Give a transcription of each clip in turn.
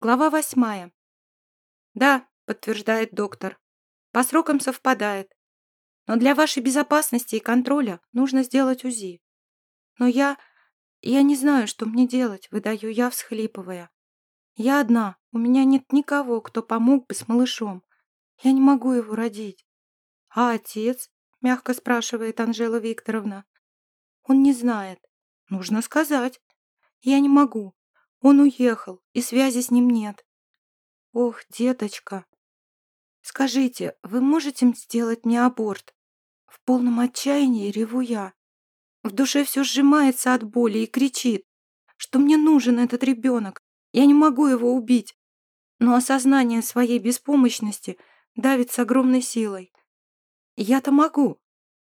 Глава восьмая. «Да», — подтверждает доктор, — «по срокам совпадает. Но для вашей безопасности и контроля нужно сделать УЗИ. Но я... я не знаю, что мне делать», — выдаю я, всхлипывая. «Я одна, у меня нет никого, кто помог бы с малышом. Я не могу его родить». «А отец?» — мягко спрашивает Анжела Викторовна. «Он не знает. Нужно сказать. Я не могу. Он уехал, и связи с ним нет. Ох, деточка. Скажите, вы можете сделать мне аборт? В полном отчаянии реву я. В душе все сжимается от боли и кричит, что мне нужен этот ребенок. Я не могу его убить. Но осознание своей беспомощности давит с огромной силой. Я-то могу,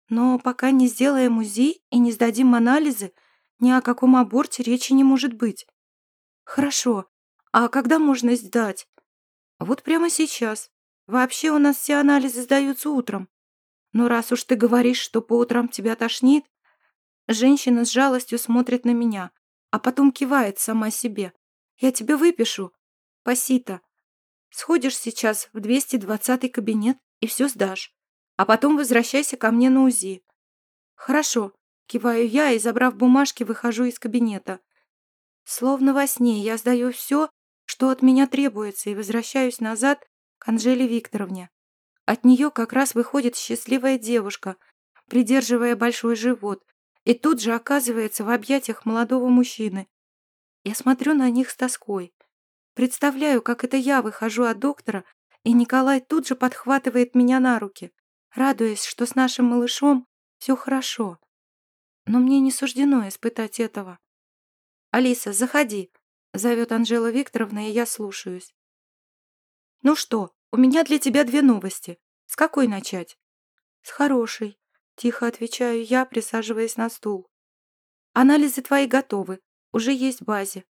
но пока не сделаем УЗИ и не сдадим анализы, ни о каком аборте речи не может быть. «Хорошо. А когда можно сдать?» «Вот прямо сейчас. Вообще у нас все анализы сдаются утром. Но раз уж ты говоришь, что по утрам тебя тошнит...» Женщина с жалостью смотрит на меня, а потом кивает сама себе. «Я тебе выпишу. Пасита. Сходишь сейчас в 220-й кабинет и все сдашь. А потом возвращайся ко мне на УЗИ». «Хорошо», — киваю я и, забрав бумажки, выхожу из кабинета. Словно во сне я сдаю все, что от меня требуется, и возвращаюсь назад к Анжеле Викторовне. От нее как раз выходит счастливая девушка, придерживая большой живот, и тут же оказывается в объятиях молодого мужчины. Я смотрю на них с тоской. Представляю, как это я выхожу от доктора, и Николай тут же подхватывает меня на руки, радуясь, что с нашим малышом все хорошо. Но мне не суждено испытать этого. «Алиса, заходи», — зовет Анжела Викторовна, и я слушаюсь. «Ну что, у меня для тебя две новости. С какой начать?» «С хорошей», — тихо отвечаю я, присаживаясь на стул. «Анализы твои готовы, уже есть в базе».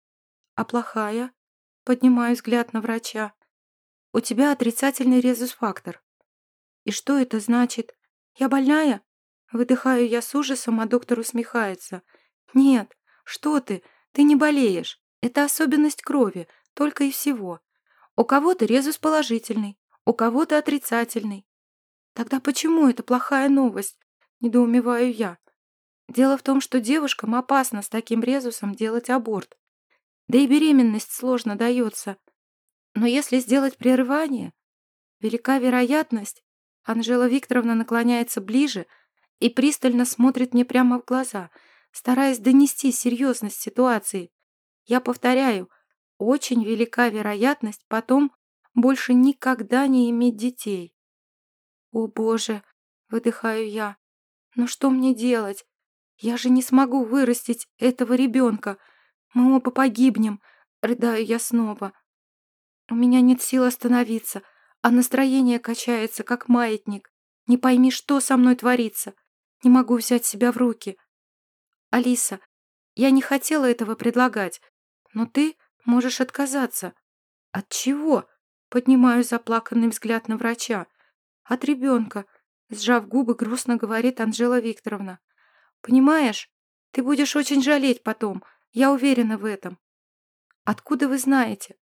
«А плохая?» — поднимаю взгляд на врача. «У тебя отрицательный резус-фактор». «И что это значит? Я больная?» Выдыхаю я с ужасом, а доктор усмехается. «Нет, что ты? Ты не болеешь. Это особенность крови, только и всего. У кого-то резус положительный, у кого-то отрицательный. Тогда почему это плохая новость? Недоумеваю я. Дело в том, что девушкам опасно с таким резусом делать аборт. Да и беременность сложно дается. Но если сделать прерывание, велика вероятность... Анжела Викторовна наклоняется ближе и пристально смотрит мне прямо в глаза — стараясь донести серьезность ситуации. Я повторяю, очень велика вероятность потом больше никогда не иметь детей. «О, Боже!» — выдыхаю я. «Но что мне делать? Я же не смогу вырастить этого ребенка. Мы оба погибнем!» — рыдаю я снова. У меня нет сил остановиться, а настроение качается, как маятник. Не пойми, что со мной творится. Не могу взять себя в руки. «Алиса, я не хотела этого предлагать, но ты можешь отказаться». «От чего?» — поднимаю заплаканный взгляд на врача. «От ребенка», — сжав губы, грустно говорит Анжела Викторовна. «Понимаешь, ты будешь очень жалеть потом, я уверена в этом». «Откуда вы знаете?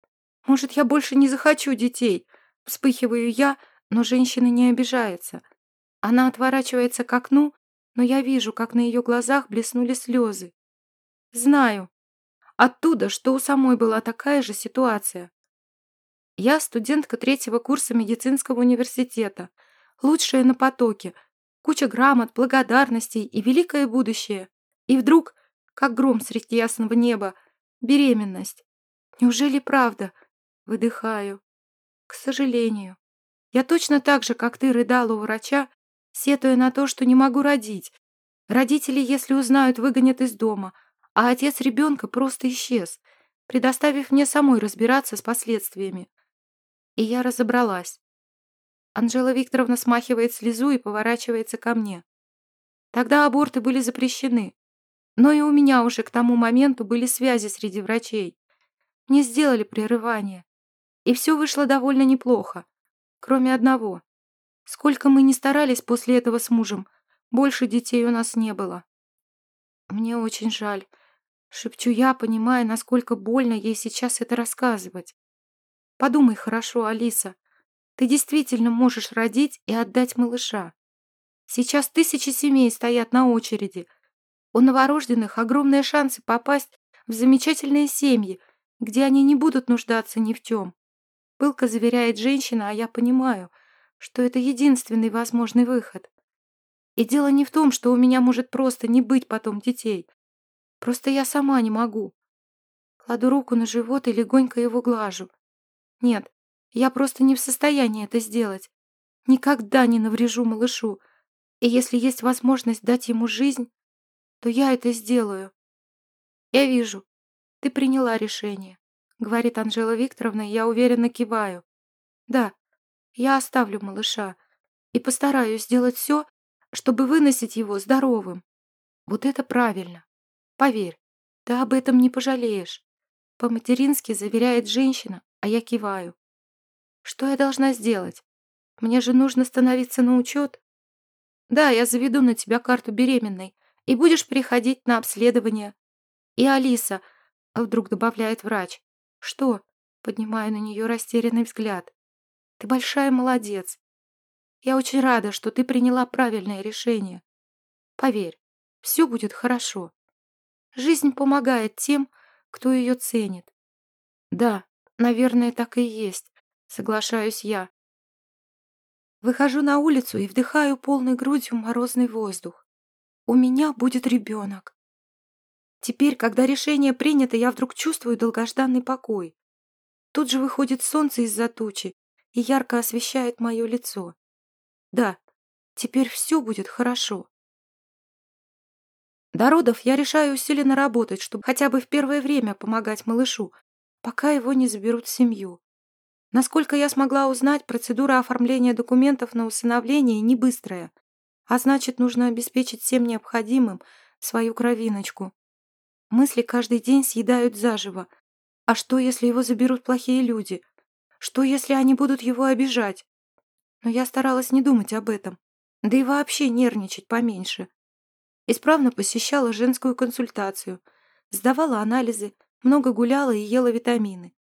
Может, я больше не захочу детей?» Вспыхиваю я, но женщина не обижается. Она отворачивается к окну но я вижу, как на ее глазах блеснули слезы. Знаю. Оттуда, что у самой была такая же ситуация. Я студентка третьего курса медицинского университета, лучшая на потоке, куча грамот, благодарностей и великое будущее. И вдруг, как гром среди ясного неба, беременность. Неужели правда? Выдыхаю. К сожалению. Я точно так же, как ты рыдала у врача, сетуя на то, что не могу родить. Родители, если узнают, выгонят из дома, а отец ребенка просто исчез, предоставив мне самой разбираться с последствиями. И я разобралась. Анжела Викторовна смахивает слезу и поворачивается ко мне. Тогда аборты были запрещены, но и у меня уже к тому моменту были связи среди врачей. Мне сделали прерывание, и все вышло довольно неплохо, кроме одного. Сколько мы ни старались после этого с мужем, больше детей у нас не было. Мне очень жаль. Шепчу я, понимая, насколько больно ей сейчас это рассказывать. Подумай хорошо, Алиса. Ты действительно можешь родить и отдать малыша. Сейчас тысячи семей стоят на очереди. У новорожденных огромные шансы попасть в замечательные семьи, где они не будут нуждаться ни в чем. Пылко заверяет женщина, а я понимаю, что это единственный возможный выход. И дело не в том, что у меня может просто не быть потом детей. Просто я сама не могу. Кладу руку на живот и легонько его глажу. Нет, я просто не в состоянии это сделать. Никогда не наврежу малышу. И если есть возможность дать ему жизнь, то я это сделаю. Я вижу. Ты приняла решение, говорит Анжела Викторовна, и я уверенно киваю. Да, я оставлю малыша и постараюсь сделать все, чтобы выносить его здоровым. Вот это правильно. Поверь, ты об этом не пожалеешь. По-матерински заверяет женщина, а я киваю. Что я должна сделать? Мне же нужно становиться на учет. Да, я заведу на тебя карту беременной, и будешь приходить на обследование. И Алиса, вдруг добавляет врач. Что? Поднимаю на нее растерянный взгляд. Ты большая молодец. Я очень рада, что ты приняла правильное решение. Поверь, все будет хорошо. Жизнь помогает тем, кто ее ценит. Да, наверное, так и есть, соглашаюсь я. Выхожу на улицу и вдыхаю полной грудью морозный воздух. У меня будет ребенок. Теперь, когда решение принято, я вдруг чувствую долгожданный покой. Тут же выходит солнце из-за тучи и ярко освещает мое лицо. Да, теперь все будет хорошо. До родов я решаю усиленно работать, чтобы хотя бы в первое время помогать малышу, пока его не заберут в семью. Насколько я смогла узнать, процедура оформления документов на усыновление не быстрая, а значит, нужно обеспечить всем необходимым свою кровиночку. Мысли каждый день съедают заживо. А что, если его заберут плохие люди? Что, если они будут его обижать? но я старалась не думать об этом, да и вообще нервничать поменьше. Исправно посещала женскую консультацию, сдавала анализы, много гуляла и ела витамины.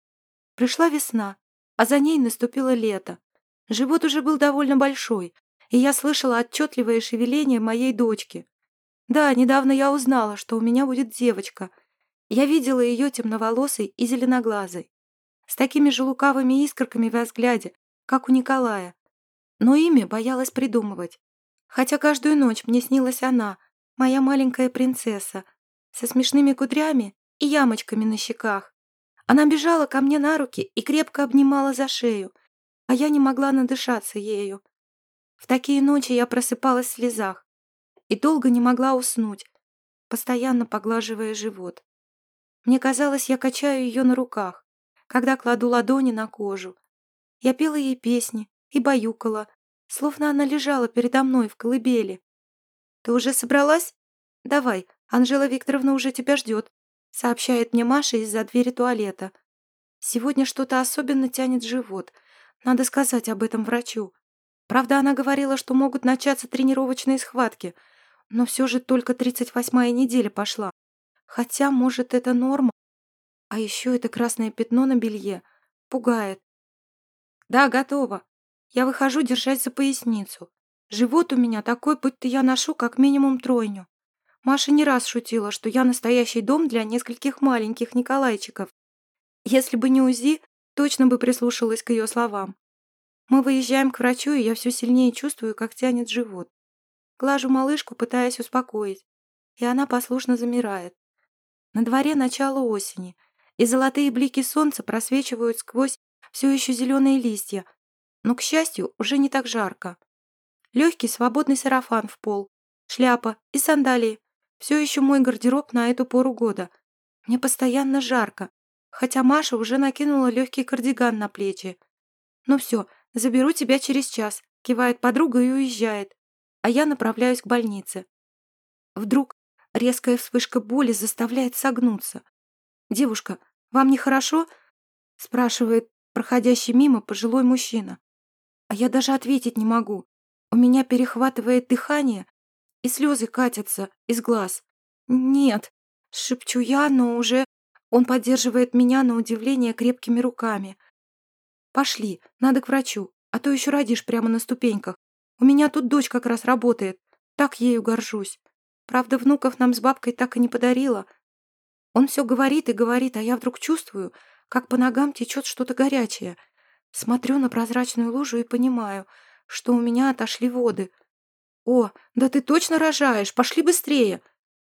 Пришла весна, а за ней наступило лето. Живот уже был довольно большой, и я слышала отчетливое шевеление моей дочки. Да, недавно я узнала, что у меня будет девочка. Я видела ее темноволосой и зеленоглазой, с такими же лукавыми искорками в взгляде, как у Николая, но имя боялась придумывать. Хотя каждую ночь мне снилась она, моя маленькая принцесса, со смешными кудрями и ямочками на щеках. Она бежала ко мне на руки и крепко обнимала за шею, а я не могла надышаться ею. В такие ночи я просыпалась в слезах и долго не могла уснуть, постоянно поглаживая живот. Мне казалось, я качаю ее на руках, когда кладу ладони на кожу. Я пела ей песни, и баюкала, словно она лежала передо мной в колыбели. «Ты уже собралась? Давай, Анжела Викторовна уже тебя ждет», сообщает мне Маша из-за двери туалета. «Сегодня что-то особенно тянет живот. Надо сказать об этом врачу. Правда, она говорила, что могут начаться тренировочные схватки, но все же только 38-я неделя пошла. Хотя, может, это норма. А еще это красное пятно на белье. Пугает. «Да, готово», я выхожу держать за поясницу. Живот у меня такой, будто я ношу как минимум тройню. Маша не раз шутила, что я настоящий дом для нескольких маленьких Николайчиков. Если бы не УЗИ, точно бы прислушалась к ее словам. Мы выезжаем к врачу, и я все сильнее чувствую, как тянет живот. Глажу малышку, пытаясь успокоить, и она послушно замирает. На дворе начало осени, и золотые блики солнца просвечивают сквозь все еще зеленые листья, но, к счастью, уже не так жарко. Легкий свободный сарафан в пол, шляпа и сандалии. Все еще мой гардероб на эту пору года. Мне постоянно жарко, хотя Маша уже накинула легкий кардиган на плечи. «Ну все, заберу тебя через час», — кивает подруга и уезжает, а я направляюсь к больнице. Вдруг резкая вспышка боли заставляет согнуться. «Девушка, вам нехорошо?» — спрашивает проходящий мимо пожилой мужчина а я даже ответить не могу. У меня перехватывает дыхание, и слезы катятся из глаз. «Нет», — шепчу я, но уже он поддерживает меня на удивление крепкими руками. Пошли, надо к врачу, а то еще родишь прямо на ступеньках. У меня тут дочь как раз работает. Так ею горжусь. Правда, внуков нам с бабкой так и не подарила. Он все говорит и говорит, а я вдруг чувствую, как по ногам течет что-то горячее. Смотрю на прозрачную лужу и понимаю, что у меня отошли воды. «О, да ты точно рожаешь! Пошли быстрее!»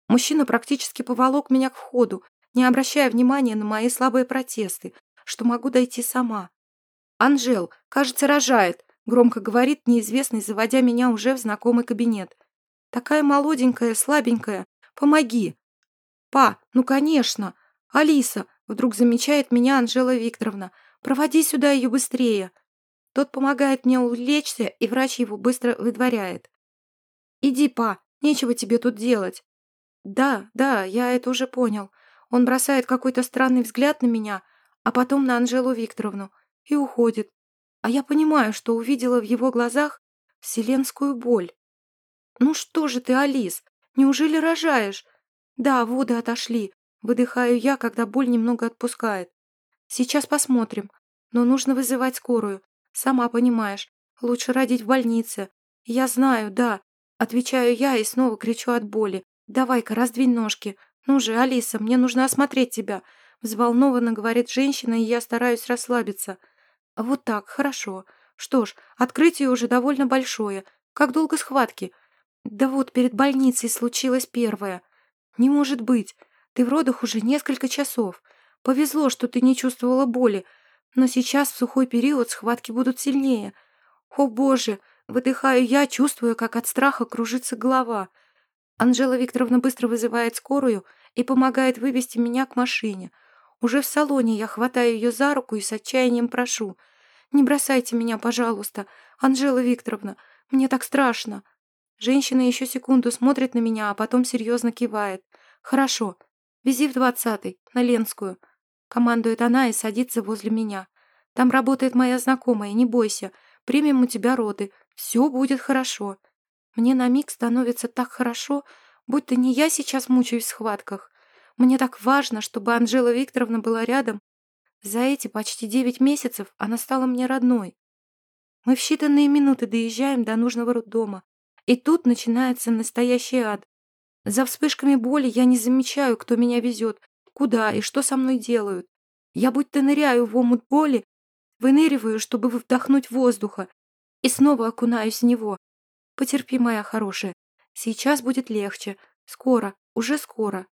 Мужчина практически поволок меня к входу, не обращая внимания на мои слабые протесты, что могу дойти сама. «Анжел, кажется, рожает», — громко говорит неизвестный, заводя меня уже в знакомый кабинет. «Такая молоденькая, слабенькая. Помоги». «Па, ну конечно. Алиса», — вдруг замечает меня Анжела Викторовна, «проводи сюда ее быстрее». Тот помогает мне улечься, и врач его быстро выдворяет. «Иди, па, нечего тебе тут делать». «Да, да, я это уже понял. Он бросает какой-то странный взгляд на меня, а потом на Анжелу Викторовну и уходит. А я понимаю, что увидела в его глазах вселенскую боль. «Ну что же ты, Алис, неужели рожаешь?» «Да, воды отошли», — выдыхаю я, когда боль немного отпускает. «Сейчас посмотрим, но нужно вызывать скорую. Сама понимаешь, лучше родить в больнице. Я знаю, да». Отвечаю я и снова кричу от боли. «Давай-ка, раздвинь ножки. Ну же, Алиса, мне нужно осмотреть тебя». Взволнованно говорит женщина, и я стараюсь расслабиться. Вот так, хорошо. Что ж, открытие уже довольно большое. Как долго схватки? Да вот, перед больницей случилось первое. Не может быть. Ты в родах уже несколько часов. Повезло, что ты не чувствовала боли. Но сейчас в сухой период схватки будут сильнее. О, боже! Выдыхаю я, чувствуя, как от страха кружится голова. Анжела Викторовна быстро вызывает скорую и помогает вывести меня к машине – уже в салоне я хватаю ее за руку и с отчаянием прошу. «Не бросайте меня, пожалуйста, Анжела Викторовна, мне так страшно». Женщина еще секунду смотрит на меня, а потом серьезно кивает. «Хорошо, вези в двадцатый, на Ленскую». Командует она и садится возле меня. «Там работает моя знакомая, не бойся. Примем у тебя роды. Все будет хорошо». Мне на миг становится так хорошо, будто не я сейчас мучаюсь в схватках, мне так важно, чтобы Анжела Викторовна была рядом. За эти почти девять месяцев она стала мне родной. Мы в считанные минуты доезжаем до нужного роддома. И тут начинается настоящий ад. За вспышками боли я не замечаю, кто меня везет, куда и что со мной делают. Я будто ныряю в омут боли, выныриваю, чтобы вдохнуть воздуха, и снова окунаюсь в него. Потерпи, моя хорошая. Сейчас будет легче. Скоро, уже скоро.